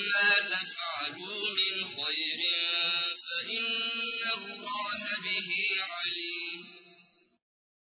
وَمَا